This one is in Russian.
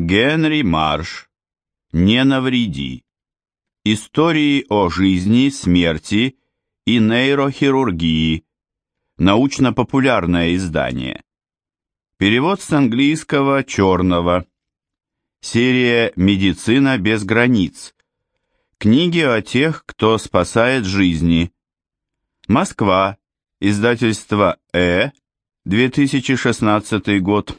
Генри Марш. Не навреди. Истории о жизни, смерти и нейрохирургии. Научно-популярное издание. Перевод с английского черного. Серия «Медицина без границ». Книги о тех, кто спасает жизни. Москва. Издательство «Э». 2016 год.